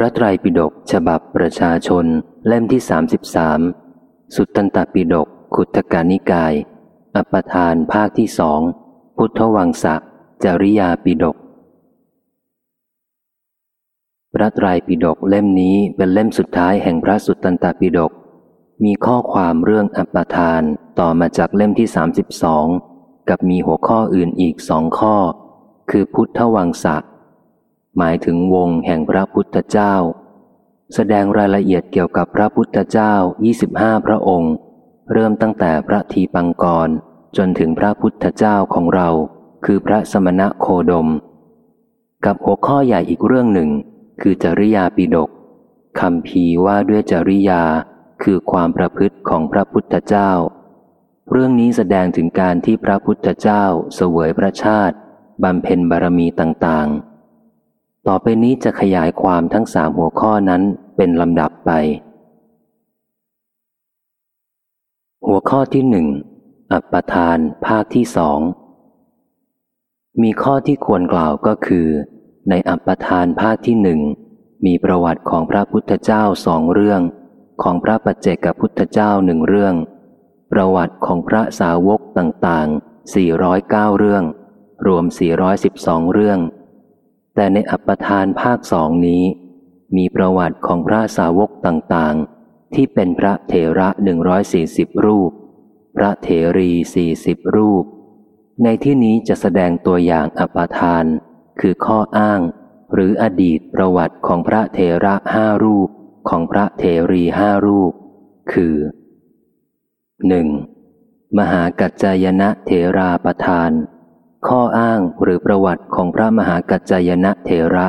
พระไตรปิฎกฉบับประชาชนเล่มที่สามสิบสามสุตตันตปิฎกขุทกานิกาย อัปทานภาคที่สอง พุทธวังสะจริยาปิฎกพระไตรปิฎกเล่มนี้เป็นเล่มสุดท้ายแห่งพระสุตตันตปิฎกมีข้อความเรื่องอัปทานต่อมาจากเล่มที่สามสิบสองกับมีหัวข้ออื่นอีกสองข้อ คือพุทธวังสะ หมายถึงวงแห่งพระพุทธเจ้า แสดงรายละเอียดเกี่ยวกับพระพุทธเจ้า 25 พระองค์ เริ่มตั้งแต่พระทีปังกร จนถึงพระพุทธเจ้าของเรา คือพระสมณะโคดม กับหัวข้อใหญ่อีกเรื่องหนึ่ง คือจริยาปิดกคำพีว่าด้วยจริยาคือความประพฤติของพระพุทธเจ้า เรื่องนี้แสดงถึงการที่พระพุทธเจ้าเสวยพระชาติบำเพ็ญบารมีต่างๆ ต่อไปนี้จะขยายความทั้งสามหัวข้อนั้นเป็นลำดับไป หัวข้อที่หนึ่ง อัปทานภาคที่สอง มีข้อที่ควรกล่าวก็คือ ในอัปทานภาคที่หนึ่ง มีประวัติของพระพุทธเจ้าสองเรื่อง ของพระปัจเจกพุทธเจ้าหนึ่งเรื่อง ประวัติของพระสาวกต่างๆ 409 เรื่อง รวม 412 เรื่อง แต่ในอัปทานภาคสองนี้ มีประวัติของพระสาวกต่างๆ ที่เป็นพระเถระหนึ่งร้อยสี่สิบรูป พระเถรีสี่สิบรูป ในที่นี้จะแสดงตัวอย่างอัปทาน คือข้ออ้าง หรืออดีตประวัติของพระเถระห้ารูปของพระเถรีห้ารูป คือหนึ่งมหากัจจายนะเถราประธาน ข้ออ้างหรือประวัติของพระมหากัจจายนะเถระ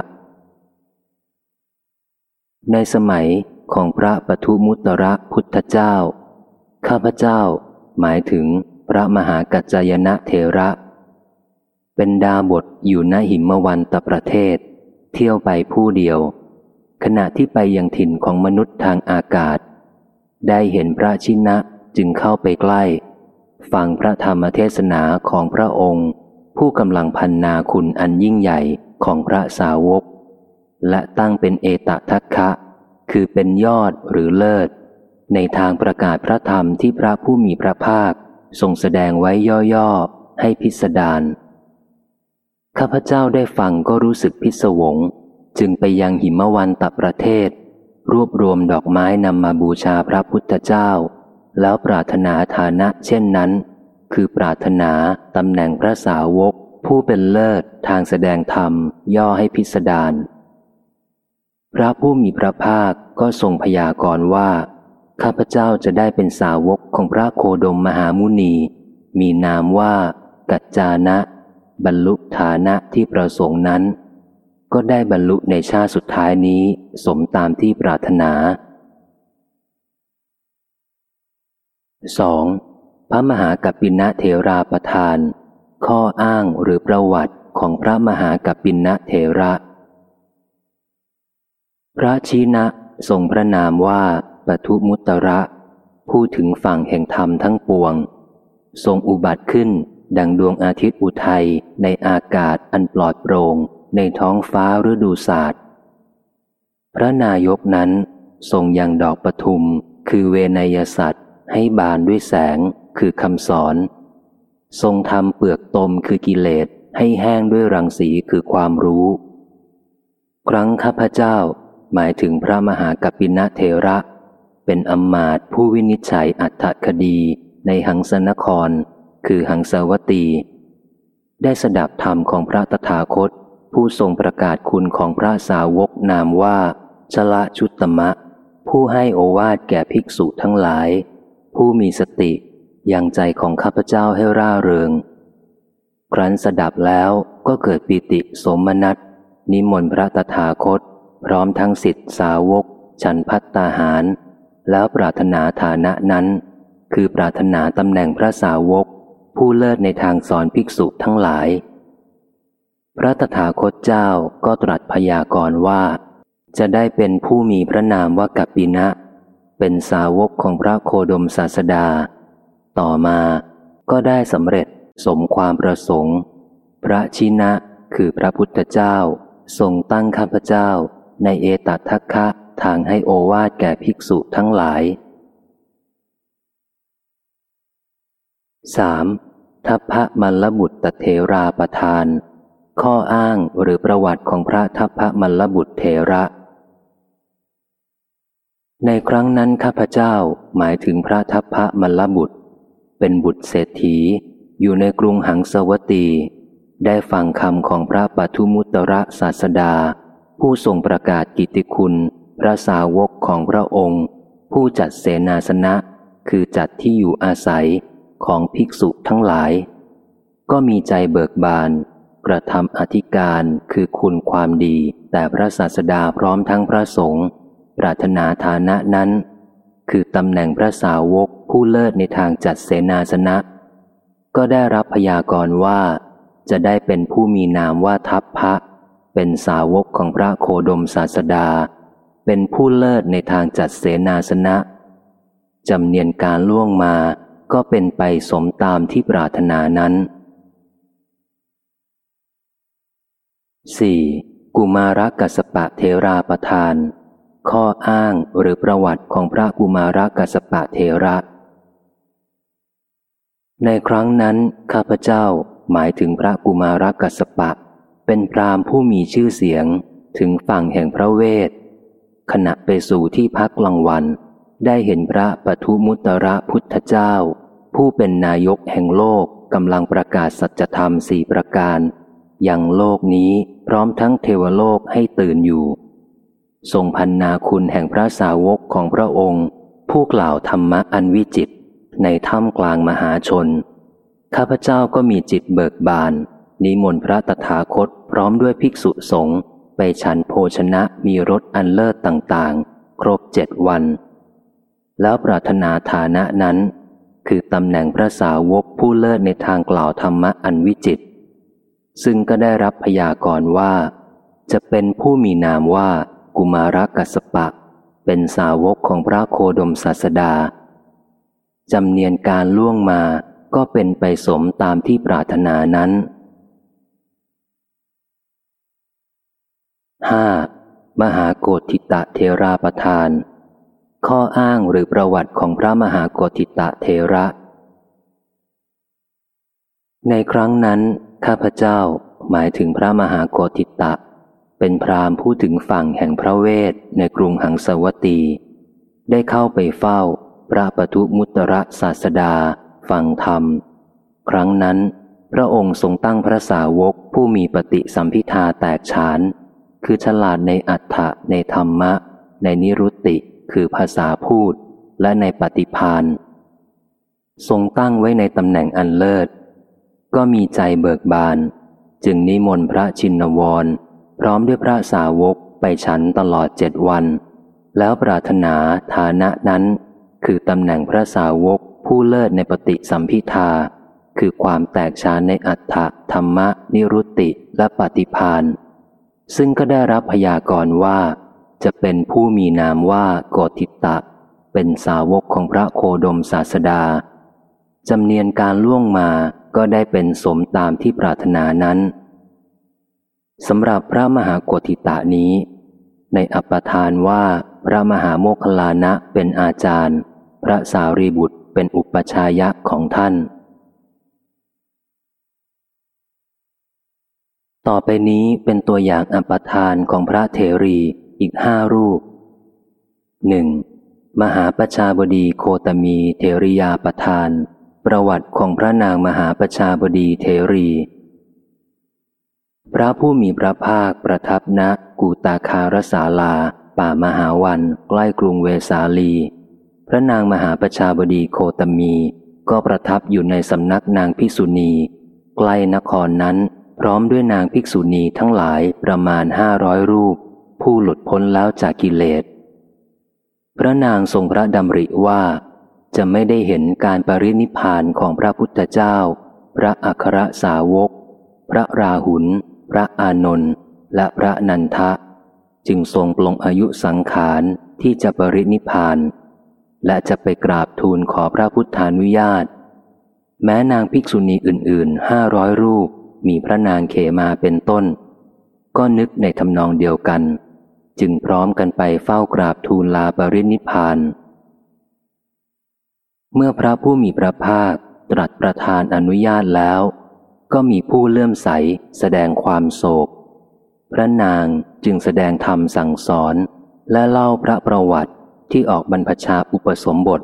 ในสมัยของพระปทุมุตระพุทธเจ้า ข้าพเจ้า หมายถึงพระมหากัจจายนะเถระ เป็นดาบทอยู่ณหิมวันตประเทศ เที่ยวไปผู้เดียว ขณะที่ไปยังถิ่นของมนุษย์ทางอากาศ ได้เห็นพระชินะจึงเข้าไปใกล้ ฟังพระธรรมเทศนาของพระองค์ ผู้กำลังพันนาคุณอันยิ่งใหญ่ของพระสาวก และตั้งเป็นเอตทัคคะ คือเป็นยอดหรือเลิศ ในทางประกาศพระธรรมที่พระผู้มีพระภาคทรงแสดงไว้ย่อๆ ให้พิสดารข้าพเจ้าได้ฟังก็รู้สึกพิศวง จึงไปยังหิมวันตประเทศ รวบรวมดอกไม้นำมาบูชาพระพุทธเจ้า แล้วปรารถนาฐานะเช่นนั้น คือปรารถนาตำแหน่งพระสาวก ผู้เป็นเลิศทางแสดงธรรม ย่อให้พิสดารพระผู้มีพระภาคก็ทรงพยากรณ์ว่า ข้าพเจ้าจะได้เป็นสาวกของพระโคดมมหามุนี มีนามว่า กัจจานะ บรรลุฐานะที่ประสงค์นั้น ก็ได้บรรลุในชาติสุดท้ายนี้สมตามที่ปรารถนาสอง พระมหากัปปินะเทราประธาน ข้ออ้างหรือประวัติของพระมหากัปปินะเทระ พระชีนะทรงพระนามว่าปทุมุตระผู้ถึงฝั่งแห่งธรรมทั้งปวง ทรงอุบัติขึ้นดังดวงอาทิตย์อุทัยในอากาศอันปลอดโปร่งในท้องฟ้าฤดูศาสตร์พระนายกนั้นทรงยังดอกปทุมคือเวนยสัตว์ให้บานด้วยแสง คือคำสอน ทรงทำเปลือกตมคือกิเลสให้แห้งด้วยรังสีคือความรู้ ครั้งข้าพเจ้าหมายถึงพระมหากัปปินะเทระ เป็นอมมาตผู้วินิจฉัยอัตถคดีในหังสนคร คือหังสวตี ได้สดับธรรมของพระตถาคต ผู้ทรงประกาศคุณของพระสาวกนามว่าชละชุตตมะ ผู้ให้โอวาทแก่ภิกษุทั้งหลาย ผู้มีสติ ยังใจของข้าพเจ้าให้ร่าเริง ครั้นสดับแล้วก็เกิดปิติสมนัตนิมนต์พระตถาคต พร้อมทั้งสิทธิสาวก ฉันพัตตาหาร แล้วปรารถนาฐานะนั้น คือปรารถนาตำแหน่งพระสาวก ผู้เลิศในทางสอนภิกษุทั้งหลาย พระตถาคตเจ้าก็ตรัสพยากรณ์ว่า จะได้เป็นผู้มีพระนามว่ากัปปินะ เป็นสาวกของพระโคดมศาสดา ต่อมาก็ได้สำเร็จสมความประสงค์ พระชินะคือพระพุทธเจ้า ทรงตั้งข้าพเจ้า ในเอตัทัคคะทางให้โอวาดแก่ภิกษุทั้งหลาย 3. ทัพพระมัลลบุตรเทราประทาน ข้ออ้างหรือประวัติของพระทัพพระมัลลบุตรเทระ ในครั้งนั้นข้าพเจ้าหมายถึงพระทัพพระมัลลบุตร เป็นบุตรเศรษฐี อยู่ในกรุงหังสวัตี ได้ฟังคำของพระปทุมุตระศาสดา ผู้ทรงประกาศกิติคุณ พระสาวกของพระองค์ ผู้จัดเสนาสนะ คือจัดที่อยู่อาศัยของภิกษุทั้งหลาย ก็มีใจเบิกบาน กระทำอธิการคือคุณความดี แต่พระศาสดาพร้อมทั้งพระสงฆ์ปรารถนาฐานะนั้น คือตำแหน่งพระสาวก ผู้เลิศในทางจัดเสนาสนะ ก็ได้รับพยากรณ์ว่า จะได้เป็นผู้มีนามว่าทัพพระ เป็นสาวกของพระโคดมศาสดา เป็นผู้เลิศในทางจัดเสนาสนะจำเนียนการล่วงมาก็เป็นไปสมตามที่ปรารถนานั้น 4. กุมารกัสปะเทราประทาน ข้ออ้างหรือประวัติของพระกุมารกัสปะเทระ ในครั้งนั้น ข้าพเจ้าหมายถึงพระกุมารกัสปะ เป็นพรามผู้มีชื่อเสียงถึงฝั่งแห่งพระเวท ขณะไปสู่ที่พักกลางวัน ได้เห็นพระปทุมุตระพุทธเจ้า ผู้เป็นนายกแห่งโลกกำลังประกาศสัจธรรมสี่ประการอย่างโลกนี้พร้อมทั้งเทวโลกให้ตื่นอยู่ ทรงพันนาคุณแห่งพระสาวกของพระองค์ ผู้กล่าวธรรมะอันวิจิต ในถ้ำกลางมหาชน ข้าพเจ้าก็มีจิตเบิกบาน นิมนต์พระตถาคตพร้อมด้วยภิกษุสงฆ์ไปฉันโภชนะมีรสอันเลิศต่างๆ ครบเจ็ดวัน แล้วปรารถนาฐานะนั้น คือตำแหน่งพระสาวกผู้เลิศในทางกล่าวธรรมะอันวิจิต ซึ่งก็ได้รับพยากรณ์ว่า จะเป็นผู้มีนามว่ากุมารกัสปะ เป็นสาวกของพระโคดมศาสดา จำเนียนการล่วงมาก็เป็นไปสมตามที่ปรารถนานั้น 5. มหาโกธิตะเทราประทาน ข้ออ้างหรือประวัติของพระมหาโกธิตะเทระ ในครั้งนั้น ข้าพเจ้าหมายถึงพระมหาโกธิตะ เป็นพรามผู้ถึงฝั่งแห่งพระเวทในกรุงหังสวัตีได้เข้าไปเฝ้า พระปทุมุตระศาสดา ฟังธรรม ครั้งนั้น พระองค์ทรงตั้งพระสาวกผู้มีปฏิสัมพิทาแตกฉาน คือฉลาดในอัฏฐะในธรรมะ ในนิรุตติคือภาษาพูด และในปฏิพานทรงตั้งไว้ในตำแหน่งอันเลิศ ก็มีใจเบิกบาน จึงนิมนต์พระชินวร พร้อมด้วยพระสาวกไปฉันตลอดเจ็ดวัน แล้วปรารถนาฐานะนั้น คือตำแหน่งพระสาวกผู้เลิศในปฏิสัมพิทา คือความแตกฉานในอัฏฐธรรมะ นิรุตติและปฏิพานซึ่งก็ได้รับพยากรณ์ว่า จะเป็นผู้มีนามว่าโกติตะ เป็นสาวกของพระโคดมศาสดาจำเนียนการล่วงมาก็ได้เป็นสมตามที่ปรารถนานั้นสำหรับพระมหาโกติตะนี้ ในอัปทานว่าพระมหาโมคลานะเป็นอาจารย์ พระสารีบุตรเป็นอุปชายะของท่าน ต่อไปนี้เป็นตัวอย่างอัปทานของพระเทรีอีกห้ารูปหนึ่งมหาประชาบดีโคตมีเทริยาประทาน ประวัติของพระนางมหาประชาบดีเทรี พระผู้มีพระภาคประทับณกูตาคารสาลา ป่ามหาวันใกล้กรุงเวสาลี พระนางมหาประชาบดีโคตมีก็ประทับอยู่ในสำนักนางภิกษุณี ใกล้นครนั้น พร้อมด้วยนางภิกษุณีทั้งหลายประมาณห้าร้อยรูป ผู้หลุดพ้นแล้วจากกิเลส พระนางทรงพระดำริว่า จะไม่ได้เห็นการปรินิพานของพระพุทธเจ้า พระอัครสาวก พระราหุลพระอานนท์และพระนันทะ จึงทรงปลงอายุสังขารที่จะปรินิพาน และจะไปกราบทูลขอพระพุทธานุญาต แม้นางภิกษุณีอื่นๆห้าร้อยรูปมีพระนางเขมาเป็นต้น ก็นึกในทำนองเดียวกัน จึงพร้อมกันไปเฝ้ากราบทูลลาปรินิพาน เมื่อพระผู้มีพระภาคตรัสประทานอนุญาตแล้ว ก็มีผู้เลื่อมใสแสดงความโศก พระนางจึงแสดงธรรมสั่งสอนและเล่าพระประวัติ ที่ออกบรรพชาอุปสมบท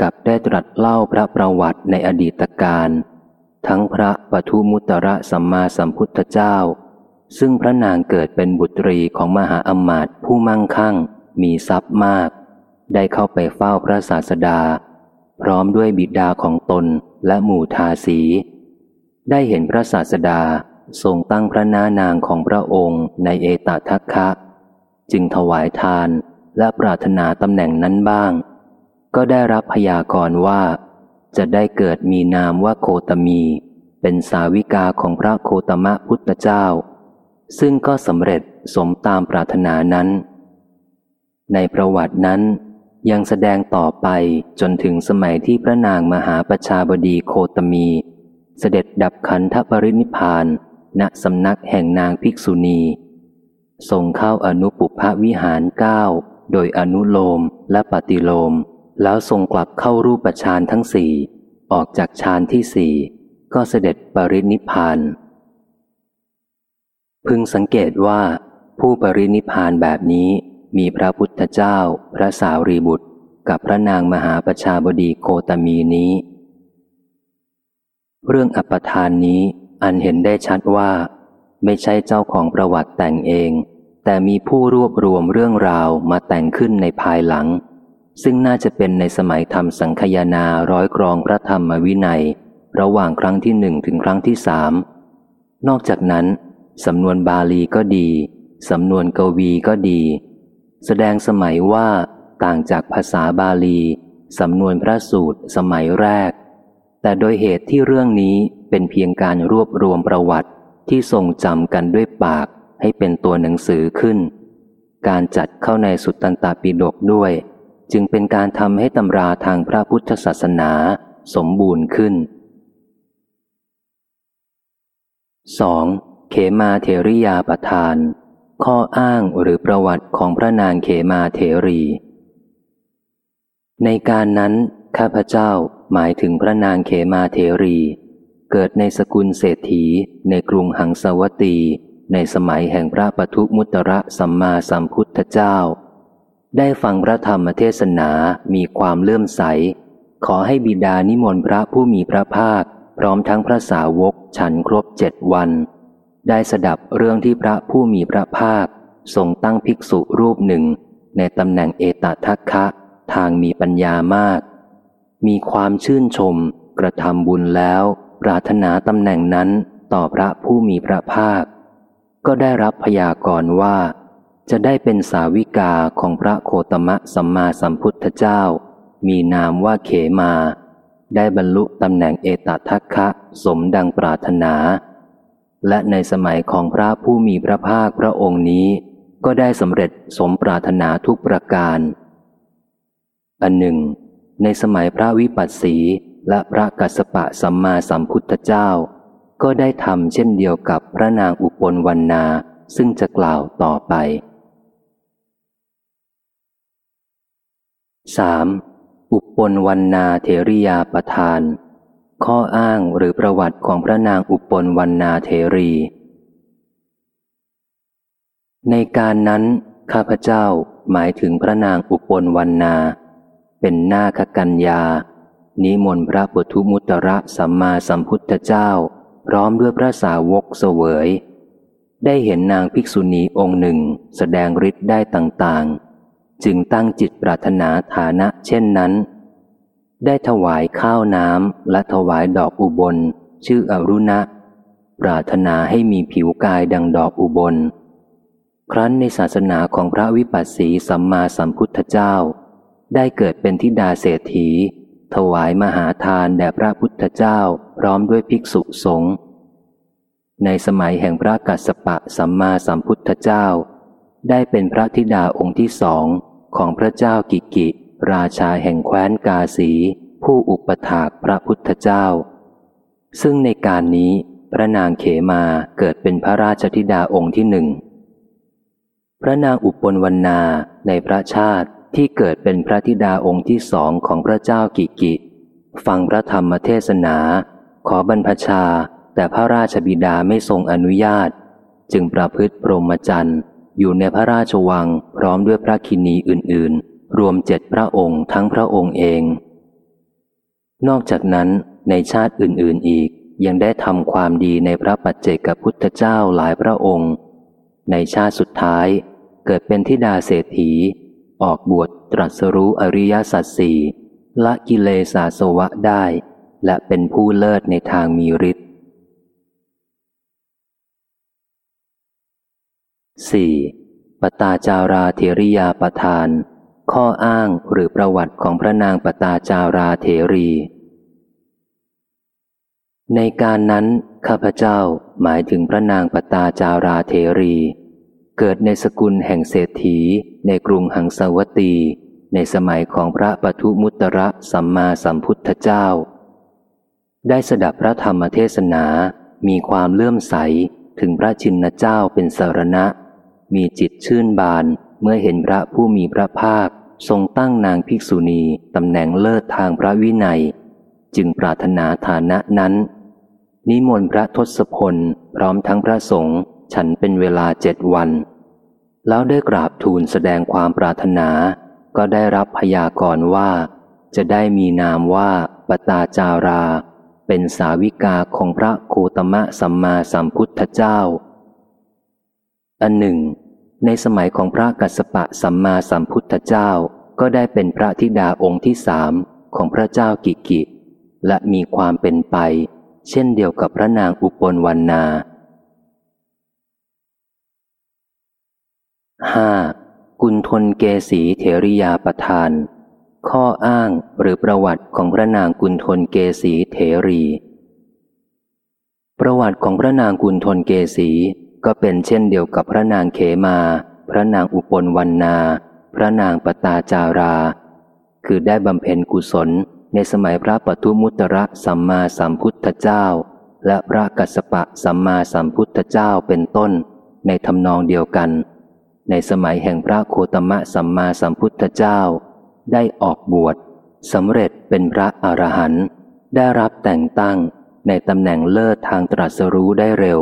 กับได้ตรัสเล่าพระประวัติในอดีตการทั้งพระปทุมุตระสัมมาสัมพุทธเจ้า ซึ่งพระนางเกิดเป็นบุตรีของมหาอมาตย์ผู้มั่งคั่ง มีทรัพย์มาก ได้เข้าไปเฝ้าพระศาสดา พร้อมด้วยบิดาของตนและหมู่ทาสี ได้เห็นพระศาสดาทรงตั้งพระนานางของพระองค์ในเอตทัคคะ จึงถวายทาน และปรารถนาตำแหน่งนั้นบ้าง ก็ได้รับพยากรณ์ว่า จะได้เกิดมีนามว่าโคตมี เป็นสาวิกาของพระโคตมะพุทธเจ้า ซึ่งก็สำเร็จสมตามปรารถนานั้น ในประวัตินั้นยังแสดงต่อไปจนถึงสมัยที่พระนางมหาประชาบดีโคตมี เสด็จดับขันธปรินิพาน ณสำนักแห่งนางภิกษุณีทรงเข้าอนุปุพวิหารเก้า โดยอนุโลมและปฏิโลม แล้วทรงกลับเข้ารูปฌานทั้งสี่ ออกจากฌานที่สี่ ก็เสด็จปรินิพาน พึงสังเกตว่า ผู้ปรินิพานแบบนี้มีพระพุทธเจ้า พระสาวรีบุตร กับพระนางมหาประชาบดีโคตมีนี้ เรื่องอัปทานนี้อันเห็นได้ชัดว่า ไม่ใช่เจ้าของประวัติแต่งเอง แต่มีผู้รวบรวมเรื่องราวมาแต่งขึ้นในภายหลัง ซึ่งน่าจะเป็นในสมัยทำสังคยานาร้อยกรองพระธรรมวินัย ระหว่างครั้งที่หนึ่งถึงครั้งที่สามนอกจากนั้น สำนวนบาลีก็ดี สำนวนกวีก็ดี แสดงสมัยว่าต่างจากภาษาบาลี สำนวนพระสูตรสมัยแรก แต่โดยเหตุที่เรื่องนี้เป็นเพียงการรวบรวมประวัติที่ทรงจำกันด้วยปาก ให้เป็นตัวหนังสือขึ้น การจัดเข้าในสุตตันตปิฎกด้วย จึงเป็นการทำให้ตำราทางพระพุทธศาสนาสมบูรณ์ขึ้น 2. เขมาเทริยาประทาน ข้ออ้างหรือประวัติของพระนางเขมาเทรี ในการนั้น ข้าพเจ้าหมายถึงพระนางเขมาเทรี เกิดในสกุลเศรษฐีในกรุงหังสวัตี ในสมัยแห่งพระปทุมุตระสัมมาสัมพุทธเจ้า ได้ฟังพระธรรมเทศนามีความเลื่อมใส ขอให้บิดานิมนต์พระผู้มีพระภาค พร้อมทั้งพระสาวกฉันครบเจ็ดวัน ได้สดับเรื่องที่พระผู้มีพระภาคทรงตั้งภิกษุรูปหนึ่ง ในตำแหน่งเอตทัคคะ ทางมีปัญญามาก มีความชื่นชม กระทำบุญแล้ว ปรารถนาตำแหน่งนั้นต่อพระผู้มีพระภาค ก็ได้รับพยากรณ์ว่า จะได้เป็นสาวิกาของพระโคตมะสัมมาสัมพุทธเจ้า มีนามว่าเขมา ได้บรรลุตำแหน่งเอตทัคคะสมดังปรารถนา และในสมัยของพระผู้มีพระภาคพระองค์นี้ ก็ได้สำเร็จสมปรารถนาทุกประการ อันหนึ่ง ในสมัยพระวิปัสสีและพระกัสสปะสัมมาสัมพุทธเจ้า ก็ได้ทำเช่นเดียวกับพระนางอุปนวันนา ซึ่งจะกล่าวต่อไป 3. อุปนวันนาเทริยาประทาน ข้ออ้างหรือประวัติของพระนางอุปนวันนาเทรี ในการนั้น ข้าพเจ้าหมายถึงพระนางอุปนวันนา เป็นนาคกัญญา นิมนต์พระปุถุมุตระสัมมาสัมพุทธเจ้า พร้อมด้วยพระสาวกเสวย ได้เห็นนางภิกษุณีองค์หนึ่งแสดงฤทธิ์ได้ต่างๆ จึงตั้งจิตปรารถนาฐานะเช่นนั้น ได้ถวายข้าวน้ำและถวายดอกอุบล ชื่ออรุณะ ปรารถนาให้มีผิวกายดังดอกอุบล ครั้นในศาสนาของพระวิปัสสีสัมมาสัมพุทธเจ้า ได้เกิดเป็นทิดาเศรษฐี ถวายมหาทานแด่พระพุทธเจ้าพร้อมด้วยภิกษุสงฆ์ในสมัยแห่งพระกัสสปะสัมมาสัมพุทธเจ้า ได้เป็นพระธิดาองค์ที่สองของพระเจ้ากิกิ ราชาแห่งแคว้นกาสี ผู้อุปถากพระพุทธเจ้า ซึ่งในการนี้พระนางเขมาเกิดเป็นพระราชธิดาองค์ที่หนึ่ง พระนางอุปนวันนาในพระชาติ ที่เกิดเป็นพระธิดาองค์ที่สองของพระเจ้ากิกิ ฟังพระธรรมเทศนา ขอบรรพชา แต่พระราชบิดาไม่ทรงอนุญาต จึงประพฤติพรหมจรรย์อยู่ในพระราชวังพร้อมด้วยพระคินีอื่น ๆ รวมเจ็ดพระองค์ทั้งพระองค์เอง นอกจากนั้นในชาติอื่น ๆ อีกยังได้ทำความดีในพระปัจเจกพุทธเจ้าหลายพระองค์ ในชาติสุดท้ายเกิดเป็นทิดาเศรษฐี ออกบวชตรัสรู้อริยสัจสี่ละกิเลสาสวะได้ และเป็นผู้เลิศในทางมีฤทธิ์ 4. ปตาจาราเทริยาประทาน ข้ออ้างหรือประวัติของพระนางปตาจาราเทรี ในการนั้น ข้าพเจ้าหมายถึงพระนางปตาจาราเทรี เกิดในสกุลแห่งเศรษฐี ในกรุงหังสวตี ในสมัยของพระปทุมุตระสัมมาสัมพุทธเจ้า ได้สดับพระธรรมเทศนา มีความเลื่อมใสถึงพระชินเจ้าเป็นสารณะ มีจิตชื่นบานเมื่อเห็นพระผู้มีพระภาค ทรงตั้งนางภิกษุณีตำแหน่งเลิศทางพระวินัย จึงปรารถนาฐานะนั้น นิมนต์พระทศพล พร้อมทั้งพระสงฆ์ ฉันเป็นเวลาเจ็ดวัน แล้วได้กราบทูลแสดงความปรารถนา ก็ได้รับพยากรณ์ว่า จะได้มีนามว่าปตาจารา เป็นสาวิกาของพระโคตมะสัมมาสัมพุทธเจ้า อันหนึ่ง ในสมัยของพระกัสสปะสัมมาสัมพุทธเจ้าก็ได้เป็นพระธิดาองค์ที่สามของพระเจ้ากิกิ และมีความเป็นไป เช่นเดียวกับพระนางอุปนวันนา ห้ากุณทนเกสีเทริยาประทาน ข้ออ้างหรือประวัติของพระนางกุณทนเกสีเทรี ประวัติของพระนางกุณทนเกสีก็เป็นเช่นเดียวกับพระนางเขมา พระนางอุปนวันนา พระนางปตาจารา คือได้บำเพ็ญกุศลในสมัยพระปทุมุตระสัมมาสัมพุทธเจ้า และพระกัสสปะสัมมาสัมพุทธเจ้าเป็นต้นในทำนองเดียวกัน ในสมัยแห่งพระโคตมะสัมมาสัมพุทธเจ้า ได้ออกบวชสำเร็จเป็นพระอรหันต์ได้รับแต่งตั้งในตำแหน่งเลิศทางตรัสรู้ได้เร็ว